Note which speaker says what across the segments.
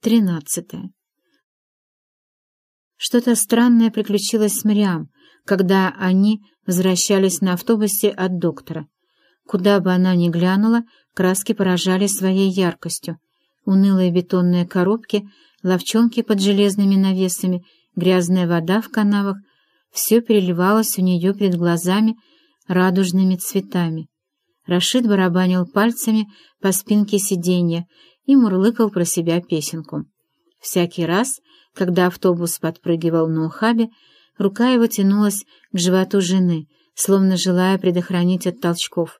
Speaker 1: Тринадцатое. Что-то странное приключилось с Мариам, когда они возвращались на автобусе от доктора. Куда бы она ни глянула, краски поражали своей яркостью. Унылые бетонные коробки, ловчонки под железными навесами, грязная вода в канавах — все переливалось у нее перед глазами радужными цветами. Рашид барабанил пальцами по спинке сиденья и мурлыкал про себя песенку. Всякий раз, когда автобус подпрыгивал на ухабе, рука его тянулась к животу жены, словно желая предохранить от толчков.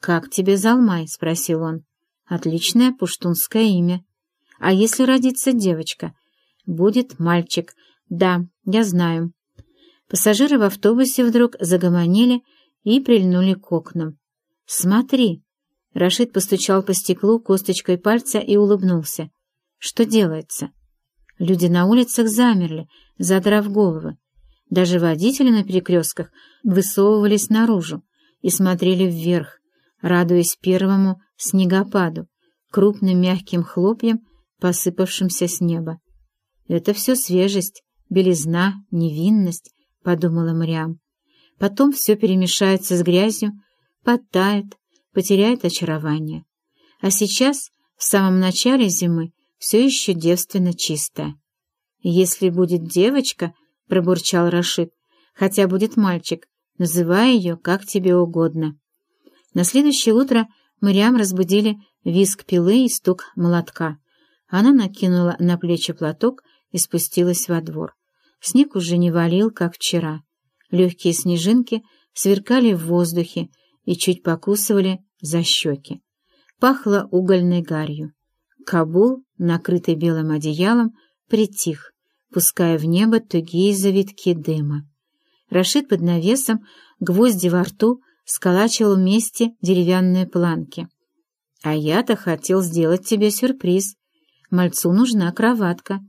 Speaker 1: «Как тебе Залмай?» — спросил он. «Отличное пуштунское имя. А если родится девочка?» «Будет мальчик. Да, я знаю». Пассажиры в автобусе вдруг загомонили и прильнули к окнам. «Смотри!» Рашид постучал по стеклу косточкой пальца и улыбнулся. «Что делается?» Люди на улицах замерли, задрав головы. Даже водители на перекрестках высовывались наружу и смотрели вверх, радуясь первому снегопаду, крупным мягким хлопьям, посыпавшимся с неба. «Это все свежесть, белизна, невинность», — подумала Мариам. «Потом все перемешается с грязью, подтает, потеряет очарование. А сейчас, в самом начале зимы, все еще девственно чистая. «Если будет девочка, — пробурчал Рашид, — хотя будет мальчик, называй ее как тебе угодно». На следующее утро Мариам разбудили визг пилы и стук молотка. Она накинула на плечи платок и спустилась во двор. Снег уже не валил, как вчера. Легкие снежинки сверкали в воздухе и чуть покусывали за щеки. Пахло угольной гарью. Кабул, накрытый белым одеялом, притих, пуская в небо тугие завитки дыма. Рашид под навесом, гвозди во рту, сколачивал вместе деревянные планки. «А я-то хотел сделать тебе сюрприз. Мальцу нужна кроватка.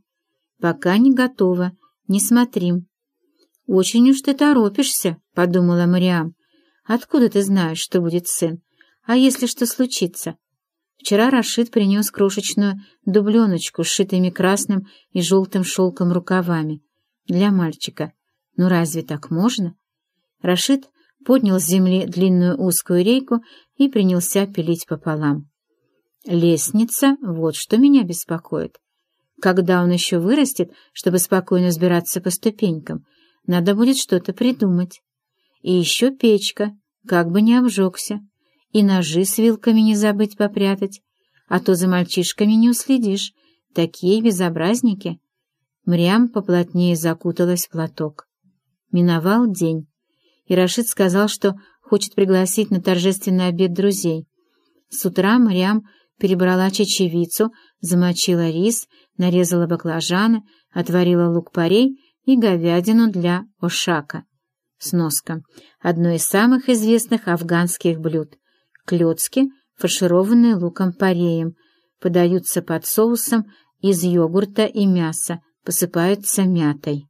Speaker 1: Пока не готова, не смотри». «Очень уж ты торопишься», — подумала Мариам. «Откуда ты знаешь, что будет сын? А если что случится?» Вчера Рашид принес крошечную дубленочку с шитыми красным и желтым шелком рукавами. Для мальчика. Ну разве так можно? Рашид поднял с земли длинную узкую рейку и принялся пилить пополам. Лестница — вот что меня беспокоит. Когда он еще вырастет, чтобы спокойно сбираться по ступенькам, надо будет что-то придумать. И еще печка, как бы не обжегся. И ножи с вилками не забыть попрятать, а то за мальчишками не уследишь. Такие безобразники. Мрям поплотнее закуталась в платок. Миновал день, и Рашид сказал, что хочет пригласить на торжественный обед друзей. С утра Мрям перебрала чечевицу, замочила рис, нарезала баклажаны, отварила лук-порей и говядину для ошака. Сноска. Одно из самых известных афганских блюд. Клёцки, фаршированные луком-пореем, подаются под соусом из йогурта и мяса, посыпаются мятой.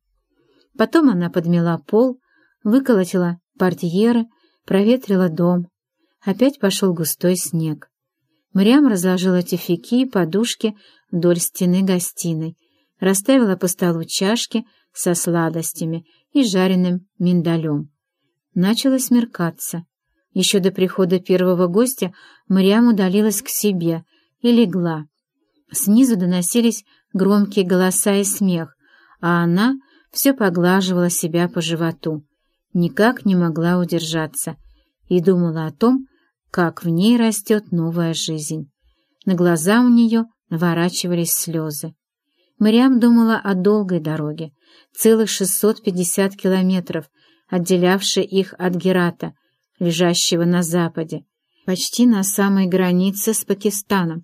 Speaker 1: Потом она подмела пол, выколотила портьеры, проветрила дом. Опять пошел густой снег. Мрям разложила тюфяки и подушки вдоль стены гостиной, расставила по столу чашки со сладостями и жареным миндалем. Начало смеркаться. Еще до прихода первого гостя Мариам удалилась к себе и легла. Снизу доносились громкие голоса и смех, а она все поглаживала себя по животу, никак не могла удержаться и думала о том, как в ней растет новая жизнь. На глаза у нее наворачивались слезы. Мариам думала о долгой дороге, целых 650 километров, отделявшей их от Герата, лежащего на западе, почти на самой границе с Пакистаном.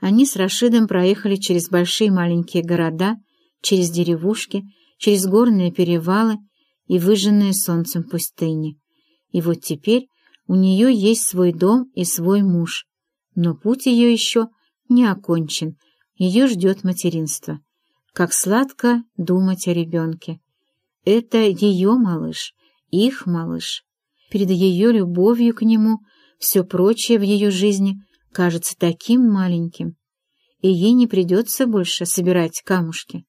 Speaker 1: Они с Рашидом проехали через большие маленькие города, через деревушки, через горные перевалы и выжженные солнцем пустыни. И вот теперь у нее есть свой дом и свой муж, но путь ее еще не окончен, ее ждет материнство. Как сладко думать о ребенке. Это ее малыш, их малыш. Перед ее любовью к нему все прочее в ее жизни кажется таким маленьким. и ей не придется больше собирать камушки.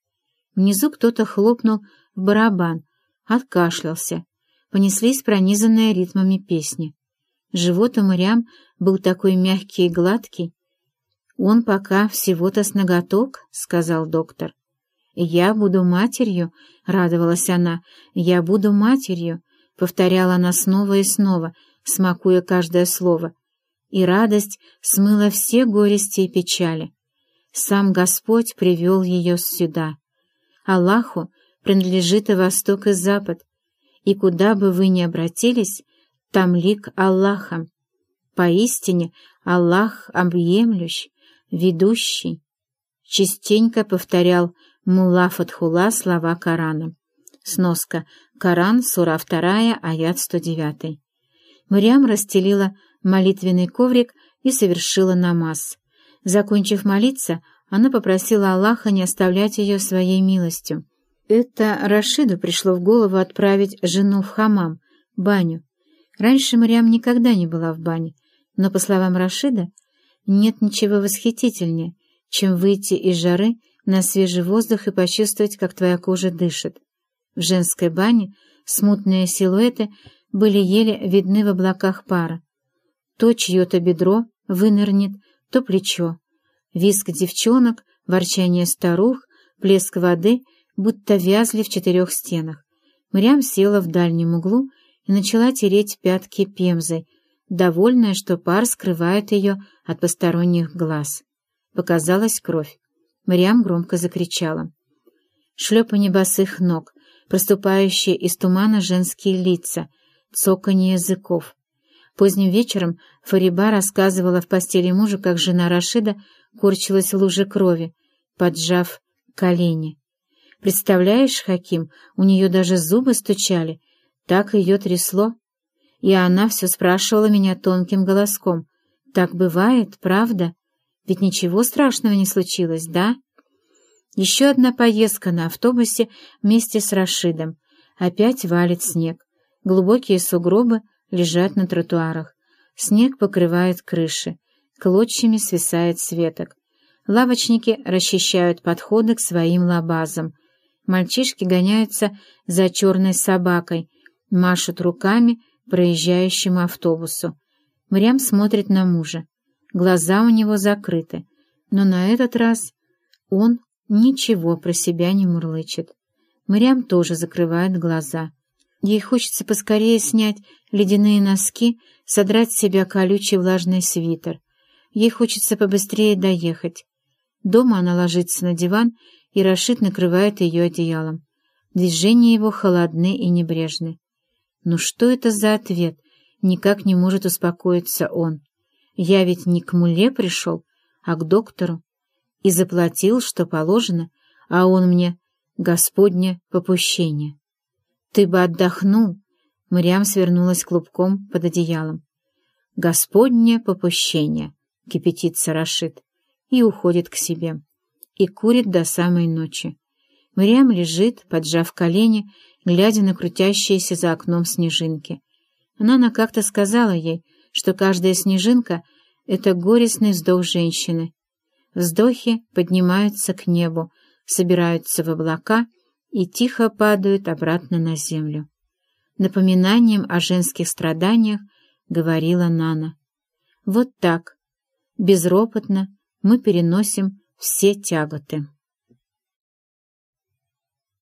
Speaker 1: Внизу кто-то хлопнул в барабан, откашлялся. Понеслись пронизанные ритмами песни. Живот у Мариам был такой мягкий и гладкий. «Он пока всего-то с ноготок», — сказал доктор. «Я буду матерью», — радовалась она, — «я буду матерью», — повторяла она снова и снова, смакуя каждое слово. И радость смыла все горести и печали. Сам Господь привел ее сюда. Аллаху принадлежит и Восток, и Запад, и куда бы вы ни обратились, там лик Аллаха. Поистине Аллах объемлющ, ведущий. Частенько повторял Мулла Фатхула слова Корана. Сноска. Коран, сура 2, аят 109. Мариам расстелила молитвенный коврик и совершила намаз. Закончив молиться, она попросила Аллаха не оставлять ее своей милостью. Это Рашиду пришло в голову отправить жену в хамам, баню. Раньше Мариам никогда не была в бане, но, по словам Рашида, нет ничего восхитительнее, чем выйти из жары на свежий воздух и почувствовать, как твоя кожа дышит. В женской бане смутные силуэты были еле видны в облаках пара. То чье-то бедро вынырнет, то плечо. Виск девчонок, ворчание старух, плеск воды будто вязли в четырех стенах. Мрям села в дальнем углу и начала тереть пятки пемзой, довольная, что пар скрывает ее от посторонних глаз. Показалась кровь. Мрям громко закричала. Шлепанье босых ног, проступающие из тумана женские лица, цоканье языков. Поздним вечером Фариба рассказывала в постели мужа, как жена Рашида корчилась в луже крови, поджав колени. Представляешь, Хаким, у нее даже зубы стучали, так ее трясло. И она все спрашивала меня тонким голоском. «Так бывает, правда? Ведь ничего страшного не случилось, да?» Еще одна поездка на автобусе вместе с Рашидом. Опять валит снег. Глубокие сугробы — лежат на тротуарах. Снег покрывает крыши, клочьями свисает с веток. Лавочники расчищают подходы к своим лабазам. Мальчишки гоняются за черной собакой, машут руками проезжающему автобусу. Мрям смотрит на мужа. Глаза у него закрыты, но на этот раз он ничего про себя не мурлычет. Мрям тоже закрывает глаза. Ей хочется поскорее снять ледяные носки, содрать с себя колючий влажный свитер. Ей хочется побыстрее доехать. Дома она ложится на диван, и Рашид накрывает ее одеялом. Движения его холодны и небрежны. Ну что это за ответ? Никак не может успокоиться он. Я ведь не к муле пришел, а к доктору. И заплатил, что положено, а он мне Господне попущение. «Ты бы отдохнул!» Мариам свернулась клубком под одеялом. «Господне попущение!» — кипятится Рашид и уходит к себе. И курит до самой ночи. Мариам лежит, поджав колени, глядя на крутящиеся за окном снежинки. Она как-то сказала ей, что каждая снежинка — это горестный вздох женщины. Вздохи поднимаются к небу, собираются в облака — и тихо падают обратно на землю. Напоминанием о женских страданиях говорила Нана. Вот так, безропотно мы переносим все тяготы.